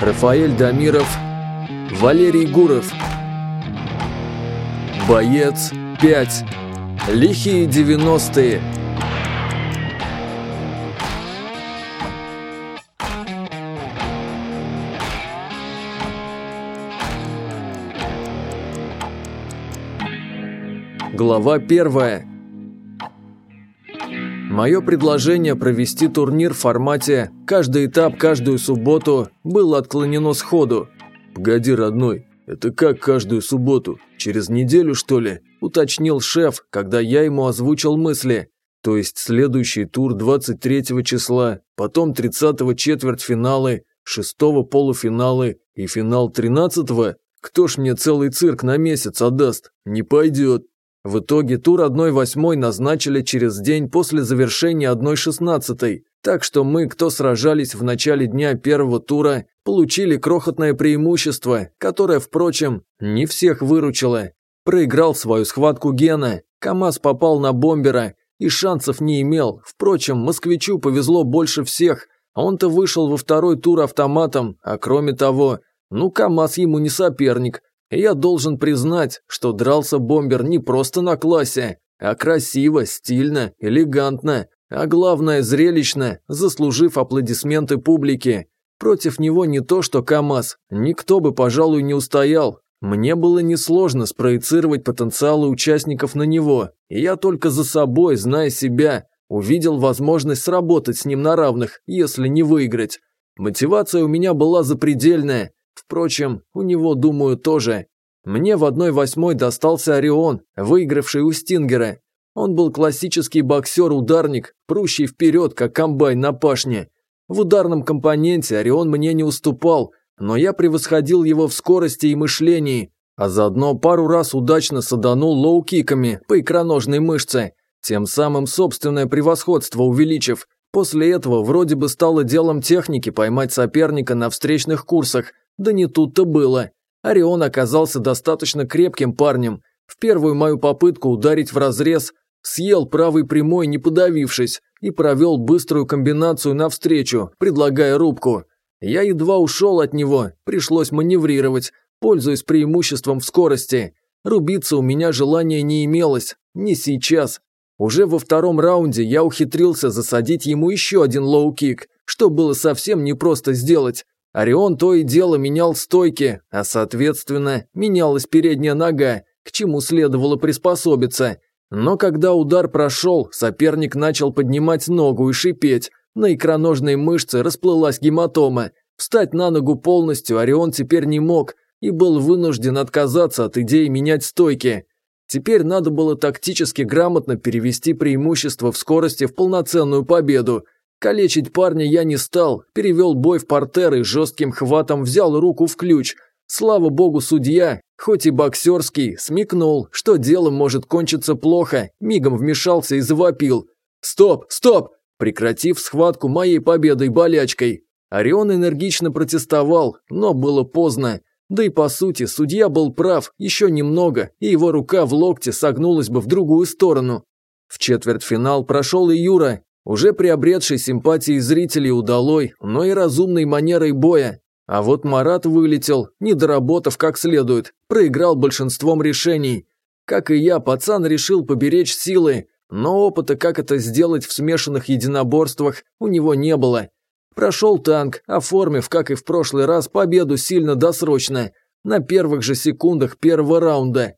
Рафаэль Дамиров, Валерий Гуров. Боец 5. Лихие 90-е. Глава первая. Мое предложение провести турнир в формате «каждый этап каждую субботу» было отклонено сходу. «Погоди, родной, это как каждую субботу? Через неделю, что ли?» – уточнил шеф, когда я ему озвучил мысли. То есть следующий тур 23 числа, потом 30 четвертьфиналы, 6 полуфиналы и финал 13 -го? Кто ж мне целый цирк на месяц отдаст? Не пойдет. В итоге тур 1-8 назначили через день после завершения 1-16, так что мы, кто сражались в начале дня первого тура, получили крохотное преимущество, которое, впрочем, не всех выручило. Проиграл свою схватку Гена, КамАЗ попал на бомбера и шансов не имел. Впрочем, москвичу повезло больше всех, он-то вышел во второй тур автоматом, а кроме того, ну КамАЗ ему не соперник, я должен признать, что дрался бомбер не просто на классе, а красиво, стильно, элегантно, а главное зрелищно, заслужив аплодисменты публики. Против него не то что КАМАЗ, никто бы, пожалуй, не устоял. Мне было несложно спроецировать потенциалы участников на него, и я только за собой, зная себя, увидел возможность сработать с ним на равных, если не выиграть. Мотивация у меня была запредельная, Впрочем, у него, думаю, тоже. Мне в 1-8 достался Орион, выигравший у Стингера. Он был классический боксер-ударник, прущий вперед, как комбайн на пашне. В ударном компоненте Орион мне не уступал, но я превосходил его в скорости и мышлении, а заодно пару раз удачно саданул лоу-киками по икроножной мышце, тем самым собственное превосходство увеличив. После этого вроде бы стало делом техники поймать соперника на встречных курсах, да не тут-то было. Орион оказался достаточно крепким парнем. В первую мою попытку ударить в разрез съел правый прямой, не подавившись, и провел быструю комбинацию навстречу, предлагая рубку. Я едва ушел от него, пришлось маневрировать, пользуясь преимуществом в скорости. Рубиться у меня желания не имелось, не сейчас. Уже во втором раунде я ухитрился засадить ему еще один лоу-кик, что было совсем непросто сделать. Орион то и дело менял стойки, а, соответственно, менялась передняя нога, к чему следовало приспособиться. Но когда удар прошел, соперник начал поднимать ногу и шипеть. На икроножной мышце расплылась гематома. Встать на ногу полностью Орион теперь не мог и был вынужден отказаться от идеи менять стойки. Теперь надо было тактически грамотно перевести преимущество в скорости в полноценную победу – Калечить парня я не стал, перевел бой в портер и жестким хватом взял руку в ключ. Слава богу, судья, хоть и боксерский, смекнул, что дело может кончиться плохо, мигом вмешался и завопил. «Стоп, стоп!» прекратив схватку моей победой болячкой. Орион энергично протестовал, но было поздно. Да и по сути, судья был прав, еще немного, и его рука в локте согнулась бы в другую сторону. В четвертьфинал прошел и Юра, уже приобретший симпатии зрителей удалой, но и разумной манерой боя. А вот Марат вылетел, не доработав как следует, проиграл большинством решений. Как и я, пацан решил поберечь силы, но опыта, как это сделать в смешанных единоборствах, у него не было. Прошел танк, оформив, как и в прошлый раз, победу сильно досрочно, на первых же секундах первого раунда.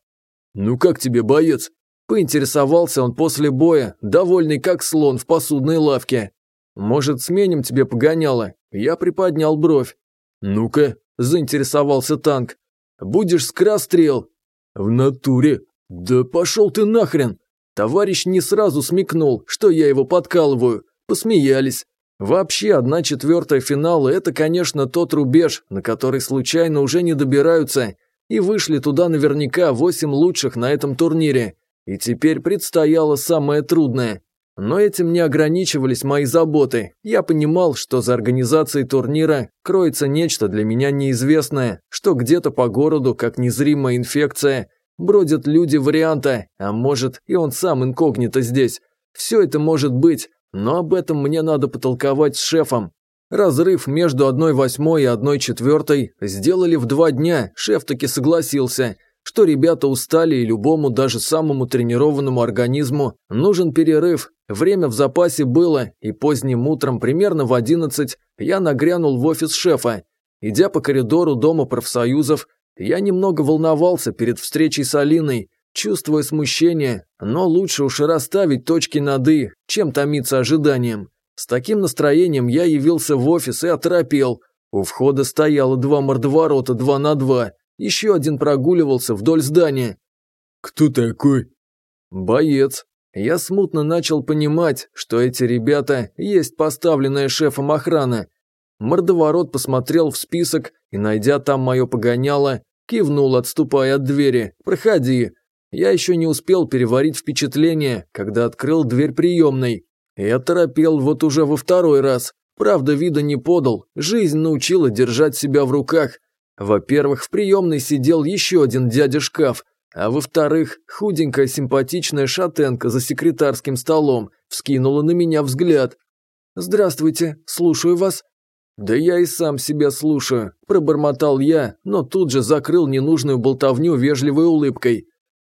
«Ну как тебе, боец?» Поинтересовался он после боя, довольный как слон в посудной лавке. «Может, сменим тебе погоняло?» Я приподнял бровь. «Ну-ка», – заинтересовался танк. «Будешь с крастрел?» «В натуре! Да пошел ты нахрен!» Товарищ не сразу смекнул, что я его подкалываю. Посмеялись. Вообще, одна четвертая финала – это, конечно, тот рубеж, на который случайно уже не добираются. И вышли туда наверняка восемь лучших на этом турнире – и теперь предстояло самое трудное. Но этим не ограничивались мои заботы. Я понимал, что за организацией турнира кроется нечто для меня неизвестное, что где-то по городу, как незримая инфекция, бродят люди варианта, а может и он сам инкогнито здесь. Все это может быть, но об этом мне надо потолковать с шефом. Разрыв между 1-8 и 1-4 сделали в два дня, шеф таки согласился – что ребята устали и любому, даже самому тренированному организму нужен перерыв. Время в запасе было, и поздним утром, примерно в 11, я нагрянул в офис шефа. Идя по коридору Дома профсоюзов, я немного волновался перед встречей с Алиной, чувствуя смущение, но лучше уж и расставить точки над «и», чем томиться ожиданием. С таким настроением я явился в офис и оторопел. У входа стояло два мордоворота два на два – еще один прогуливался вдоль здания. «Кто такой?» «Боец». Я смутно начал понимать, что эти ребята есть поставленная шефом охрана. Мордоворот посмотрел в список и, найдя там мое погоняло, кивнул, отступая от двери. «Проходи». Я еще не успел переварить впечатление, когда открыл дверь приемной. Я торопел вот уже во второй раз. Правда, вида не подал, жизнь научила держать себя в руках. Во-первых, в приемной сидел еще один дядя шкаф, а во-вторых, худенькая симпатичная шатенка за секретарским столом вскинула на меня взгляд. «Здравствуйте, слушаю вас». «Да я и сам себя слушаю», – пробормотал я, но тут же закрыл ненужную болтовню вежливой улыбкой.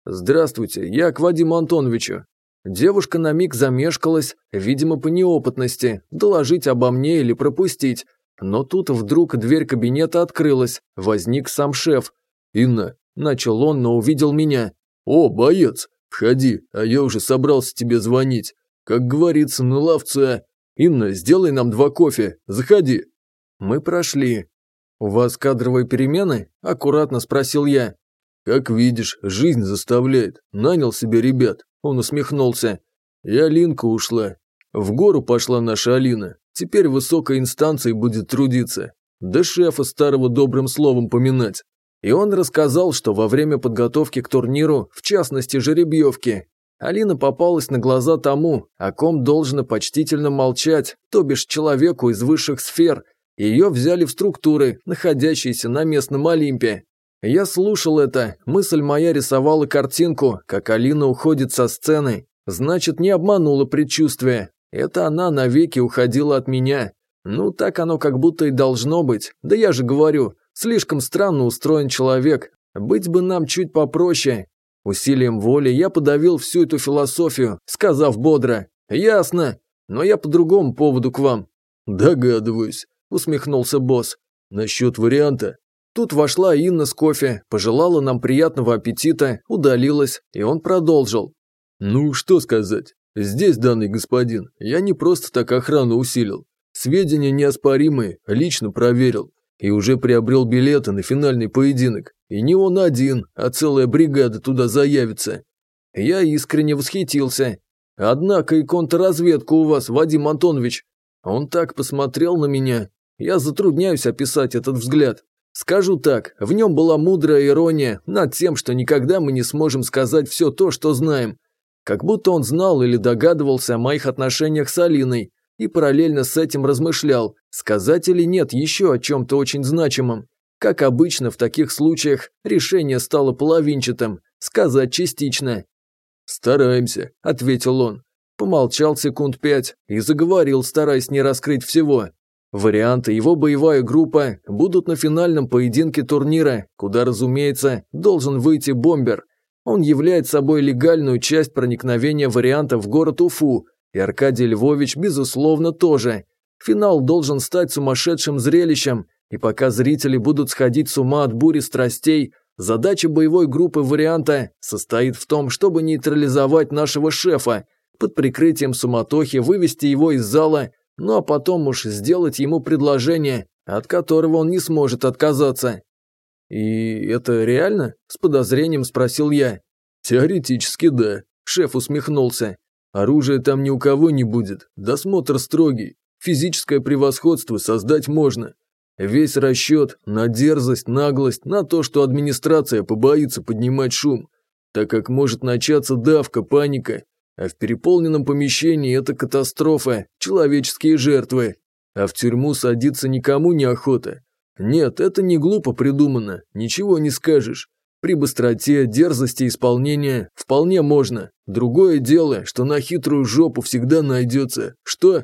«Здравствуйте, я к Вадиму Антоновичу». Девушка на миг замешкалась, видимо, по неопытности, доложить обо мне или пропустить. Но тут вдруг дверь кабинета открылась, возник сам шеф. «Инна», – начал он, но увидел меня. «О, боец, входи, а я уже собрался тебе звонить. Как говорится, на лавце. Инна, сделай нам два кофе, заходи». Мы прошли. «У вас кадровые перемены?» – аккуратно спросил я. «Как видишь, жизнь заставляет. Нанял себе ребят». Он усмехнулся. «И Алинка ушла. В гору пошла наша Алина. Теперь высокой инстанции будет трудиться. Да шефа старого добрым словом поминать. И он рассказал, что во время подготовки к турниру, в частности жеребьевки, Алина попалась на глаза тому, о ком должно почтительно молчать, то бишь человеку из высших сфер. Ее взяли в структуры, находящиеся на местном Олимпе. Я слушал это, мысль моя рисовала картинку, как Алина уходит со сцены. Значит, не обманула предчувствие. Это она навеки уходила от меня. Ну, так оно как будто и должно быть. Да я же говорю, слишком странно устроен человек. Быть бы нам чуть попроще. Усилием воли я подавил всю эту философию, сказав бодро. «Ясно, но я по другому поводу к вам». «Догадываюсь», – усмехнулся босс. «Насчет варианта, Тут вошла Инна с кофе, пожелала нам приятного аппетита, удалилась, и он продолжил. «Ну, что сказать, Здесь, данный господин, я не просто так охрану усилил. Сведения неоспоримые, лично проверил. И уже приобрел билеты на финальный поединок. И не он один, а целая бригада туда заявится. Я искренне восхитился. Однако и контрразведка у вас, Вадим Антонович. Он так посмотрел на меня. Я затрудняюсь описать этот взгляд. Скажу так, в нем была мудрая ирония над тем, что никогда мы не сможем сказать все то, что знаем. Как будто он знал или догадывался о моих отношениях с Алиной и параллельно с этим размышлял, сказать или нет еще о чем-то очень значимом. Как обычно в таких случаях, решение стало половинчатым, сказать частично. «Стараемся», – ответил он. Помолчал секунд пять и заговорил, стараясь не раскрыть всего. Варианты его боевая группа будут на финальном поединке турнира, куда, разумеется, должен выйти бомбер. Он являет собой легальную часть проникновения варианта в город Уфу, и Аркадий Львович, безусловно, тоже. Финал должен стать сумасшедшим зрелищем, и пока зрители будут сходить с ума от бури страстей, задача боевой группы варианта состоит в том, чтобы нейтрализовать нашего шефа, под прикрытием суматохи вывести его из зала, ну а потом уж сделать ему предложение, от которого он не сможет отказаться. «И это реально?» – с подозрением спросил я. «Теоретически да», – шеф усмехнулся. «Оружия там ни у кого не будет, досмотр строгий, физическое превосходство создать можно. Весь расчет на дерзость, наглость, на то, что администрация побоится поднимать шум, так как может начаться давка, паника, а в переполненном помещении это катастрофа, человеческие жертвы. А в тюрьму садиться никому не охота. Нет, это не глупо придумано, ничего не скажешь. При быстроте, дерзости исполнения вполне можно. Другое дело, что на хитрую жопу всегда найдется. Что?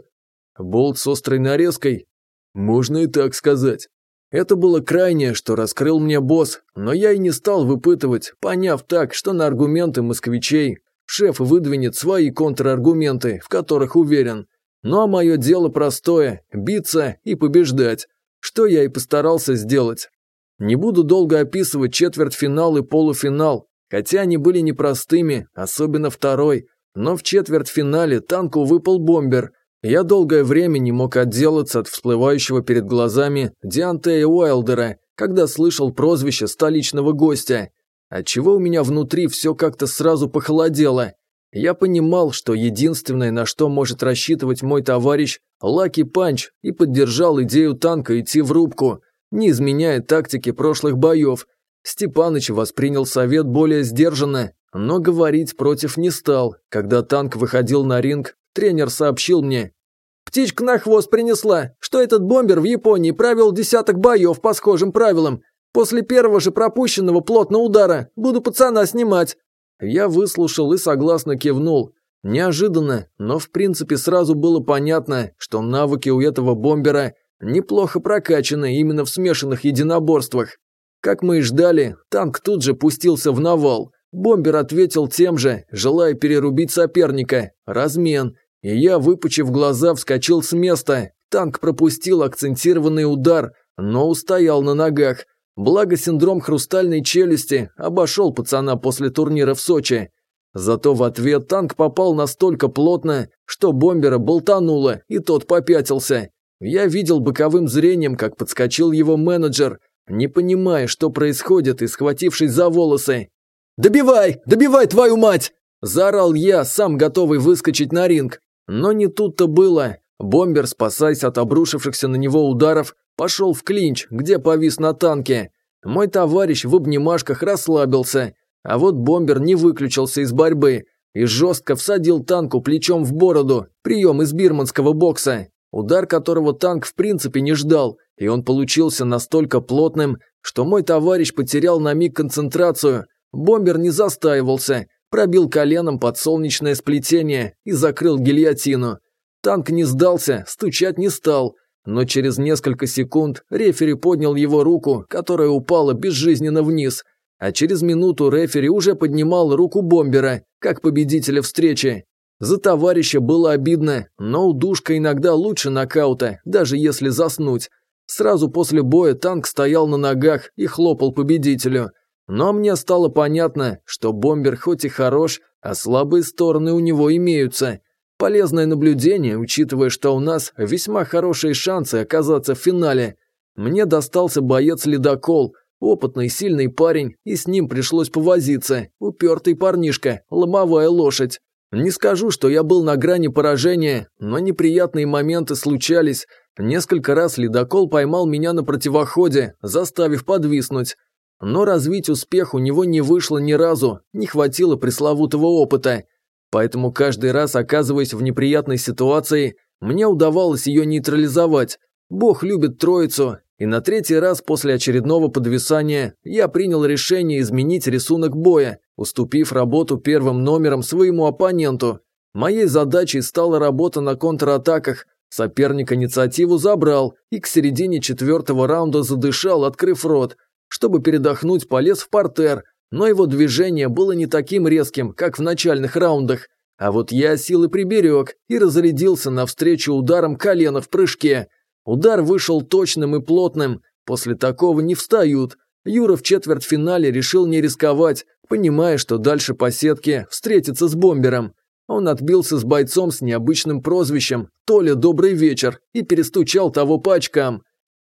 Болт с острой нарезкой? Можно и так сказать. Это было крайнее, что раскрыл мне босс, но я и не стал выпытывать, поняв так, что на аргументы москвичей шеф выдвинет свои контраргументы, в которых уверен. Ну а мое дело простое – биться и побеждать что я и постарался сделать. Не буду долго описывать четвертьфинал и полуфинал, хотя они были непростыми, особенно второй, но в четвертьфинале танку выпал бомбер. Я долгое время не мог отделаться от всплывающего перед глазами Диантея Уайлдера, когда слышал прозвище столичного гостя, отчего у меня внутри все как-то сразу похолодело. Я понимал, что единственное, на что может рассчитывать мой товарищ – Лаки Панч, и поддержал идею танка идти в рубку, не изменяя тактики прошлых боев. Степаныч воспринял совет более сдержанно, но говорить против не стал. Когда танк выходил на ринг, тренер сообщил мне. «Птичка на хвост принесла, что этот бомбер в Японии правил десяток боев по схожим правилам. После первого же пропущенного плотного удара буду пацана снимать. Я выслушал и согласно кивнул. Неожиданно, но в принципе сразу было понятно, что навыки у этого бомбера неплохо прокачаны именно в смешанных единоборствах. Как мы и ждали, танк тут же пустился в навал. Бомбер ответил тем же, желая перерубить соперника. Размен. И я, выпучив глаза, вскочил с места. Танк пропустил акцентированный удар, но устоял на ногах. Благо синдром хрустальной челюсти обошел пацана после турнира в Сочи. Зато в ответ танк попал настолько плотно, что бомбера болтануло, и тот попятился. Я видел боковым зрением, как подскочил его менеджер, не понимая, что происходит, и схватившись за волосы. «Добивай! Добивай, твою мать!» Заорал я, сам готовый выскочить на ринг. Но не тут-то было. Бомбер, спасаясь от обрушившихся на него ударов, Пошел в клинч, где повис на танке. Мой товарищ в обнимашках расслабился, а вот бомбер не выключился из борьбы и жестко всадил танку плечом в бороду, прием из бирманского бокса, удар которого танк в принципе не ждал, и он получился настолько плотным, что мой товарищ потерял на миг концентрацию. Бомбер не застаивался, пробил коленом подсолнечное сплетение и закрыл гильотину. Танк не сдался, стучать не стал – но через несколько секунд рефери поднял его руку, которая упала безжизненно вниз, а через минуту рефери уже поднимал руку бомбера, как победителя встречи. За товарища было обидно, но удушка иногда лучше нокаута, даже если заснуть. Сразу после боя танк стоял на ногах и хлопал победителю. Но мне стало понятно, что бомбер хоть и хорош, а слабые стороны у него имеются – Полезное наблюдение, учитывая, что у нас весьма хорошие шансы оказаться в финале. Мне достался боец-ледокол, опытный сильный парень, и с ним пришлось повозиться, упертый парнишка, ломовая лошадь. Не скажу, что я был на грани поражения, но неприятные моменты случались. Несколько раз ледокол поймал меня на противоходе, заставив подвиснуть. Но развить успех у него не вышло ни разу, не хватило пресловутого опыта. Поэтому каждый раз, оказываясь в неприятной ситуации, мне удавалось ее нейтрализовать. Бог любит троицу, и на третий раз после очередного подвисания я принял решение изменить рисунок боя, уступив работу первым номером своему оппоненту. Моей задачей стала работа на контратаках. Соперник инициативу забрал и к середине четвертого раунда задышал, открыв рот. Чтобы передохнуть, полез в портер, но его движение было не таким резким, как в начальных раундах. А вот я силы приберег и разрядился навстречу ударом колена в прыжке. Удар вышел точным и плотным, после такого не встают. Юра в четвертьфинале решил не рисковать, понимая, что дальше по сетке встретится с бомбером. Он отбился с бойцом с необычным прозвищем «Толя Добрый Вечер» и перестучал того по очкам.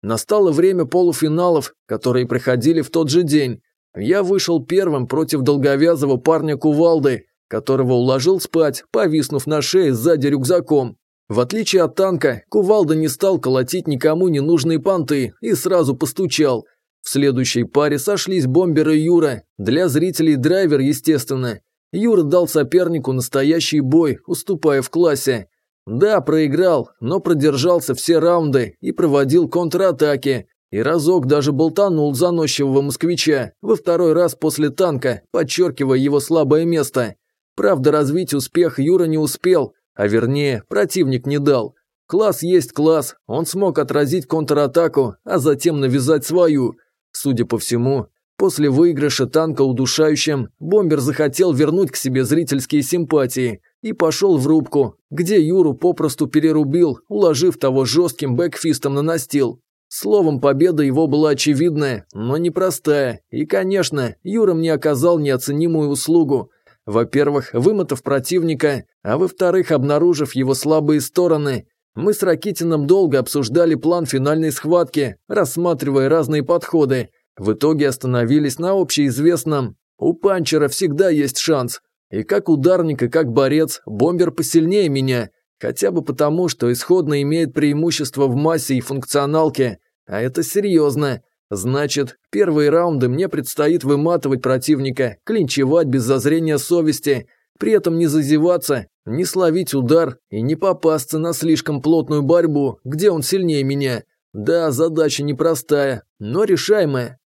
Настало время полуфиналов, которые проходили в тот же день. Я вышел первым против долговязого парня кувалды, которого уложил спать, повиснув на шее сзади рюкзаком. В отличие от танка, кувалда не стал колотить никому ненужные понты и сразу постучал. В следующей паре сошлись бомбер и Юра, для зрителей драйвер, естественно. Юра дал сопернику настоящий бой, уступая в классе. Да, проиграл, но продержался все раунды и проводил контратаки, и разок даже болтанул заносчивого москвича во второй раз после танка, подчеркивая его слабое место. Правда, развить успех Юра не успел, а вернее, противник не дал. Класс есть класс, он смог отразить контратаку, а затем навязать свою. Судя по всему, после выигрыша танка удушающим, бомбер захотел вернуть к себе зрительские симпатии и пошел в рубку, где Юру попросту перерубил, уложив того жестким бэкфистом на настил. Словом, победа его была очевидная, но непростая. И, конечно, Юра мне оказал неоценимую услугу. Во-первых, вымотав противника, а во-вторых, обнаружив его слабые стороны. Мы с Ракитиным долго обсуждали план финальной схватки, рассматривая разные подходы. В итоге остановились на общеизвестном. У панчера всегда есть шанс. И как ударник, и как борец, бомбер посильнее меня – Хотя бы потому, что исходно имеет преимущество в массе и функционалке, а это серьезно. Значит, первые раунды мне предстоит выматывать противника, клинчевать без зазрения совести, при этом не зазеваться, не словить удар и не попасться на слишком плотную борьбу, где он сильнее меня. Да, задача непростая, но решаемая.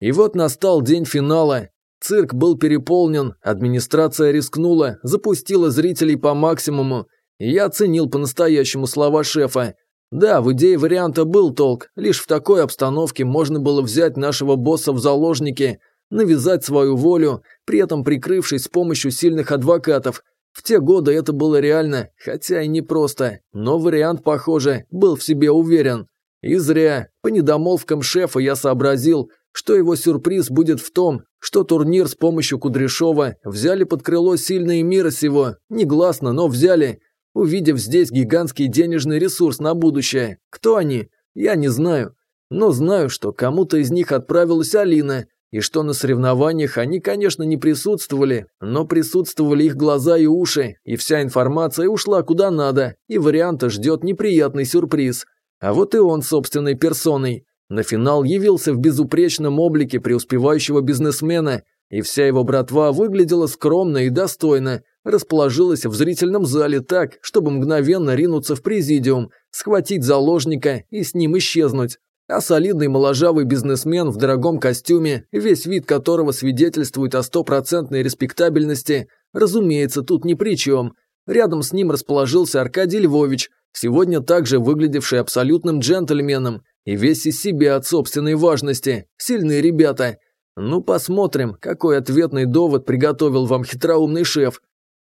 И вот настал день финала. Цирк был переполнен, администрация рискнула, запустила зрителей по максимуму, я оценил по-настоящему слова шефа. Да, в идее варианта был толк, лишь в такой обстановке можно было взять нашего босса в заложники, навязать свою волю, при этом прикрывшись с помощью сильных адвокатов. В те годы это было реально, хотя и непросто, но вариант, похоже, был в себе уверен. И зря. По недомолвкам шефа я сообразил, что его сюрприз будет в том, что турнир с помощью Кудряшова взяли под крыло сильные мира сего, негласно, но взяли, увидев здесь гигантский денежный ресурс на будущее. Кто они? Я не знаю. Но знаю, что кому-то из них отправилась Алина, и что на соревнованиях они, конечно, не присутствовали, но присутствовали их глаза и уши, и вся информация ушла куда надо, и варианта ждет неприятный сюрприз. А вот и он собственной персоной. На финал явился в безупречном облике преуспевающего бизнесмена, и вся его братва выглядела скромно и достойно – расположилась в зрительном зале так, чтобы мгновенно ринуться в президиум, схватить заложника и с ним исчезнуть. А солидный моложавый бизнесмен в дорогом костюме, весь вид которого свидетельствует о стопроцентной респектабельности, разумеется, тут ни при чем. Рядом с ним расположился Аркадий Львович, сегодня также выглядевший абсолютным джентльменом, и весь из себя от собственной важности. Сильные ребята. Ну, посмотрим, какой ответный довод приготовил вам хитроумный шеф,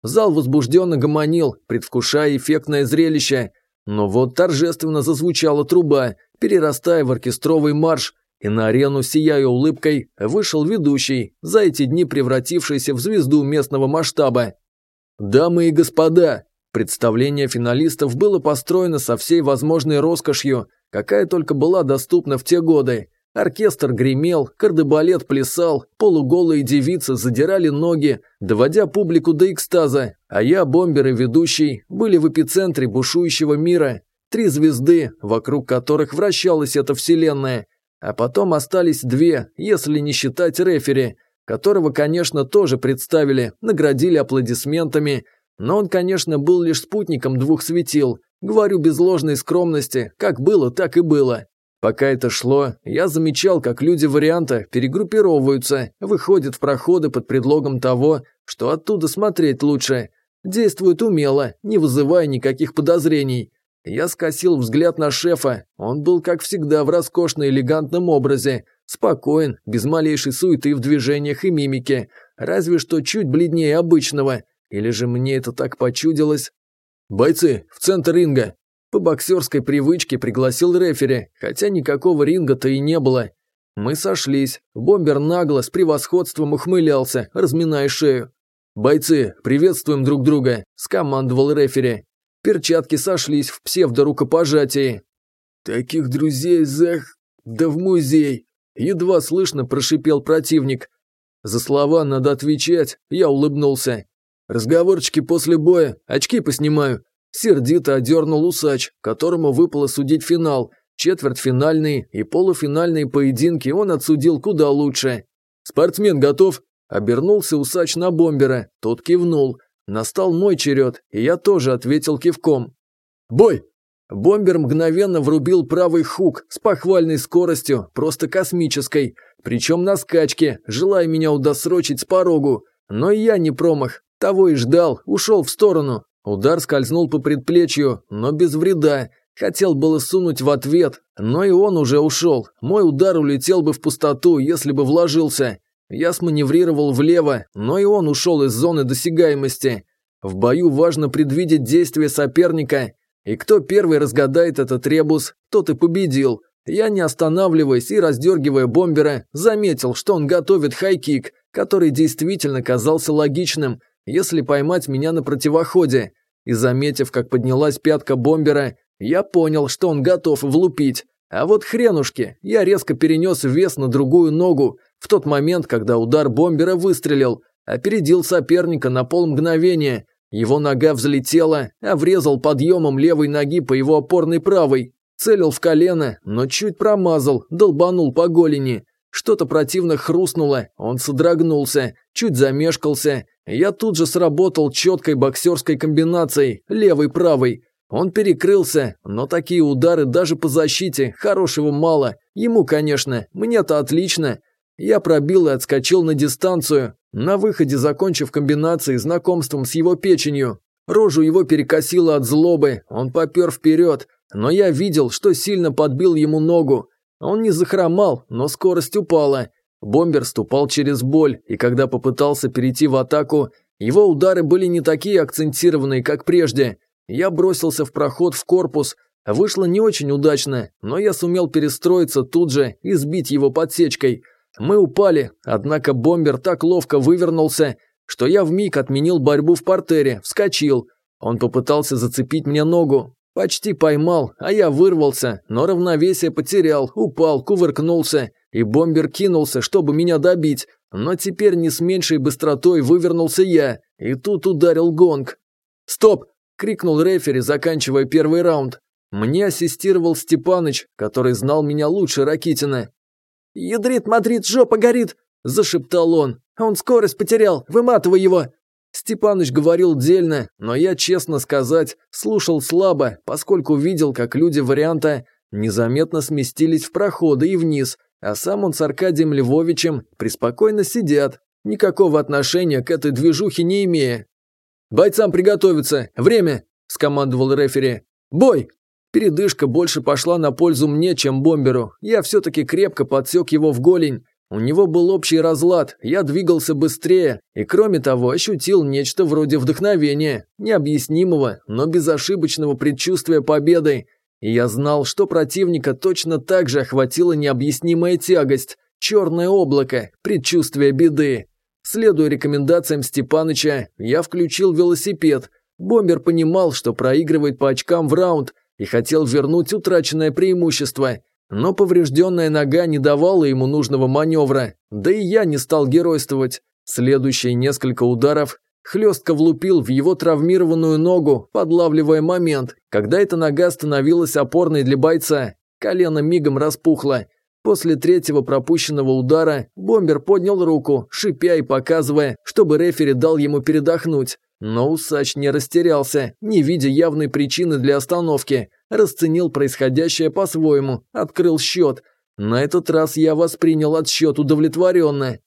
Зал возбужденно гомонил, предвкушая эффектное зрелище. Но вот торжественно зазвучала труба, перерастая в оркестровый марш, и на арену, сияя улыбкой, вышел ведущий, за эти дни превратившийся в звезду местного масштаба. «Дамы и господа!» Представление финалистов было построено со всей возможной роскошью, какая только была доступна в те годы. Оркестр гремел, кардебалет плясал, полуголые девицы задирали ноги, доводя публику до экстаза, а я, бомбер и ведущий, были в эпицентре бушующего мира. Три звезды, вокруг которых вращалась эта вселенная. А потом остались две, если не считать рефери, которого, конечно, тоже представили, наградили аплодисментами. Но он, конечно, был лишь спутником двух светил. Говорю без ложной скромности, как было, так и было. Пока это шло, я замечал, как люди варианта перегруппировываются, выходят в проходы под предлогом того, что оттуда смотреть лучше. Действуют умело, не вызывая никаких подозрений. Я скосил взгляд на шефа, он был, как всегда, в роскошно-элегантном образе, спокоен, без малейшей суеты в движениях и мимике, разве что чуть бледнее обычного. Или же мне это так почудилось? «Бойцы, в центр ринга!» По боксерской привычке пригласил рефери, хотя никакого ринга-то и не было. Мы сошлись. Бомбер нагло с превосходством ухмылялся, разминая шею. «Бойцы, приветствуем друг друга», – скомандовал рефери. Перчатки сошлись в псевдорукопожатии. «Таких друзей, зах, да в музей!» – едва слышно прошипел противник. За слова надо отвечать, я улыбнулся. «Разговорчики после боя, очки поснимаю, Сердито одернул усач, которому выпало судить финал. Четвертьфинальные и полуфинальные поединки он отсудил куда лучше. «Спортсмен готов?» Обернулся усач на бомбера, тот кивнул. Настал мой черед, и я тоже ответил кивком. «Бой!» Бомбер мгновенно врубил правый хук с похвальной скоростью, просто космической, причем на скачке, желая меня удосрочить с порогу. Но я не промах, того и ждал, ушел в сторону, Удар скользнул по предплечью, но без вреда. Хотел было сунуть в ответ, но и он уже ушел. Мой удар улетел бы в пустоту, если бы вложился. Я сманеврировал влево, но и он ушел из зоны досягаемости. В бою важно предвидеть действия соперника, и кто первый разгадает этот ребус, тот и победил. Я, не останавливаясь и раздергивая бомбера, заметил, что он готовит хайкик, который действительно казался логичным – если поймать меня на противоходе. И заметив, как поднялась пятка бомбера, я понял, что он готов влупить. А вот хренушки, я резко перенес вес на другую ногу, в тот момент, когда удар бомбера выстрелил, опередил соперника на пол мгновения. Его нога взлетела, а врезал подъемом левой ноги по его опорной правой. Целил в колено, но чуть промазал, долбанул по голени. Что-то противно хрустнуло, он содрогнулся, чуть замешкался, я тут же сработал четкой боксерской комбинацией, левой-правой. Он перекрылся, но такие удары даже по защите, хорошего мало. Ему, конечно, мне-то отлично. Я пробил и отскочил на дистанцию, на выходе закончив комбинации знакомством с его печенью. Рожу его перекосило от злобы, он попер вперед, но я видел, что сильно подбил ему ногу. Он не захромал, но скорость упала. Бомбер ступал через боль, и когда попытался перейти в атаку, его удары были не такие акцентированные, как прежде. Я бросился в проход в корпус, вышло не очень удачно, но я сумел перестроиться тут же и сбить его подсечкой. Мы упали, однако бомбер так ловко вывернулся, что я вмиг отменил борьбу в портере, вскочил. Он попытался зацепить мне ногу, Почти поймал, а я вырвался, но равновесие потерял, упал, кувыркнулся, и бомбер кинулся, чтобы меня добить. Но теперь не с меньшей быстротой вывернулся я, и тут ударил гонг. «Стоп!» – крикнул рефери, заканчивая первый раунд. Мне ассистировал Степаныч, который знал меня лучше Ракитина. «Ядрит, Мадрид, жопа горит!» – зашептал он. «Он скорость потерял, выматывай его! Степаныч говорил дельно, но я, честно сказать, слушал слабо, поскольку видел, как люди варианта незаметно сместились в проходы и вниз, а сам он с Аркадием Львовичем преспокойно сидят, никакого отношения к этой движухе не имея. «Бойцам приготовиться! Время!» – скомандовал рефери. «Бой!» Передышка больше пошла на пользу мне, чем бомберу. Я все-таки крепко подсек его в голень. У него был общий разлад, я двигался быстрее и, кроме того, ощутил нечто вроде вдохновения, необъяснимого, но безошибочного предчувствия победы. И я знал, что противника точно так же охватила необъяснимая тягость, черное облако, предчувствие беды. Следуя рекомендациям Степаныча, я включил велосипед. Бомбер понимал, что проигрывает по очкам в раунд и хотел вернуть утраченное преимущество – но поврежденная нога не давала ему нужного маневра, да и я не стал геройствовать. Следующие несколько ударов хлестко влупил в его травмированную ногу, подлавливая момент, когда эта нога становилась опорной для бойца. Колено мигом распухло. После третьего пропущенного удара бомбер поднял руку, шипя и показывая, чтобы рефери дал ему передохнуть. Но усач не растерялся, не видя явной причины для остановки расценил происходящее по-своему, открыл счет. На этот раз я воспринял отсчет удовлетворенно.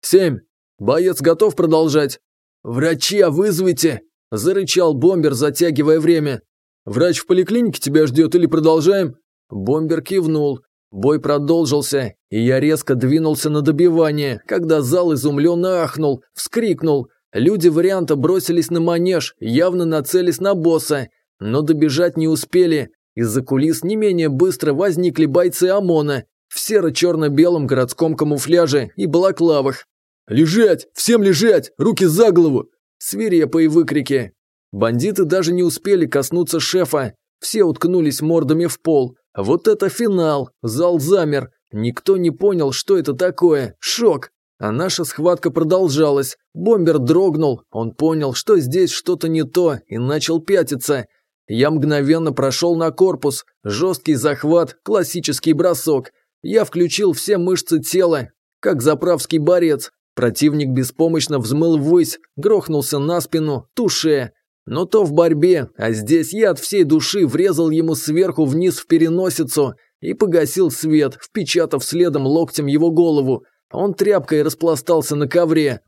«Семь. Боец готов продолжать?» «Врача вызовите!» – зарычал бомбер, затягивая время. «Врач в поликлинике тебя ждет или продолжаем?» Бомбер кивнул. Бой продолжился, и я резко двинулся на добивание, когда зал изумленно ахнул, вскрикнул. Люди варианта бросились на манеж, явно нацелись на босса. Но добежать не успели. Из-за кулис не менее быстро возникли бойцы ОМОНа в серо-черно-белом городском камуфляже и балаклавах. «Лежать! Всем лежать! Руки за голову!» Свирепые выкрики. Бандиты даже не успели коснуться шефа. Все уткнулись мордами в пол. Вот это финал! Зал замер. Никто не понял, что это такое. Шок! А наша схватка продолжалась. Бомбер дрогнул. Он понял, что здесь что-то не то, и начал пятиться. Я мгновенно прошел на корпус, жесткий захват, классический бросок. Я включил все мышцы тела, как заправский борец. Противник беспомощно взмыл ввысь, грохнулся на спину, туше. Но то в борьбе, а здесь я от всей души врезал ему сверху вниз в переносицу и погасил свет, впечатав следом локтем его голову. Он тряпкой распластался на ковре.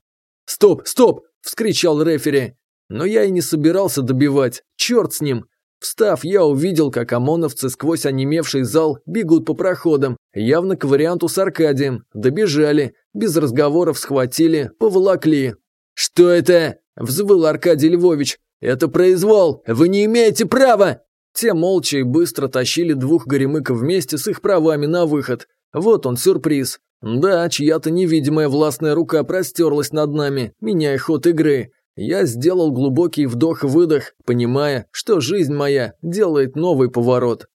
«Стоп, стоп!» – вскричал рефери. Но я и не собирался добивать. Черт с ним! Встав, я увидел, как ОМОНовцы сквозь онемевший зал бегут по проходам, явно к варианту с Аркадием, добежали, без разговоров схватили, поволокли. «Что это?» – взвыл Аркадий Львович. «Это произвол! Вы не имеете права!» Те молча и быстро тащили двух горемыков вместе с их правами на выход. Вот он, сюрприз. Да, чья-то невидимая властная рука простерлась над нами, меняя ход игры. Я сделал глубокий вдох-выдох, понимая, что жизнь моя делает новый поворот.